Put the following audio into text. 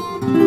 Bye.